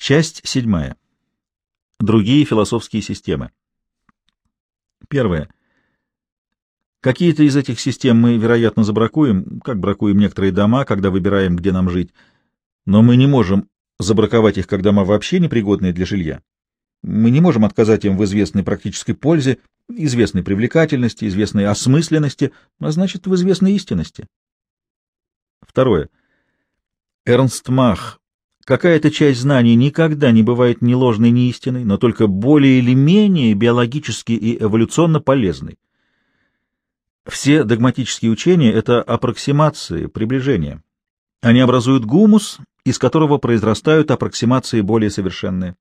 Часть седьмая. Другие философские системы. Первое. Какие-то из этих систем мы, вероятно, забракуем, как бракуем некоторые дома, когда выбираем, где нам жить, но мы не можем забраковать их как дома вообще непригодные для жилья. Мы не можем отказать им в известной практической пользе, известной привлекательности, известной осмысленности, а значит, в известной истинности. Второе. Эрнст Мах. Какая-то часть знаний никогда не бывает ни ложной, ни истинной, но только более или менее биологически и эволюционно полезной. Все догматические учения — это аппроксимации, приближения. Они образуют гумус, из которого произрастают аппроксимации более совершенные.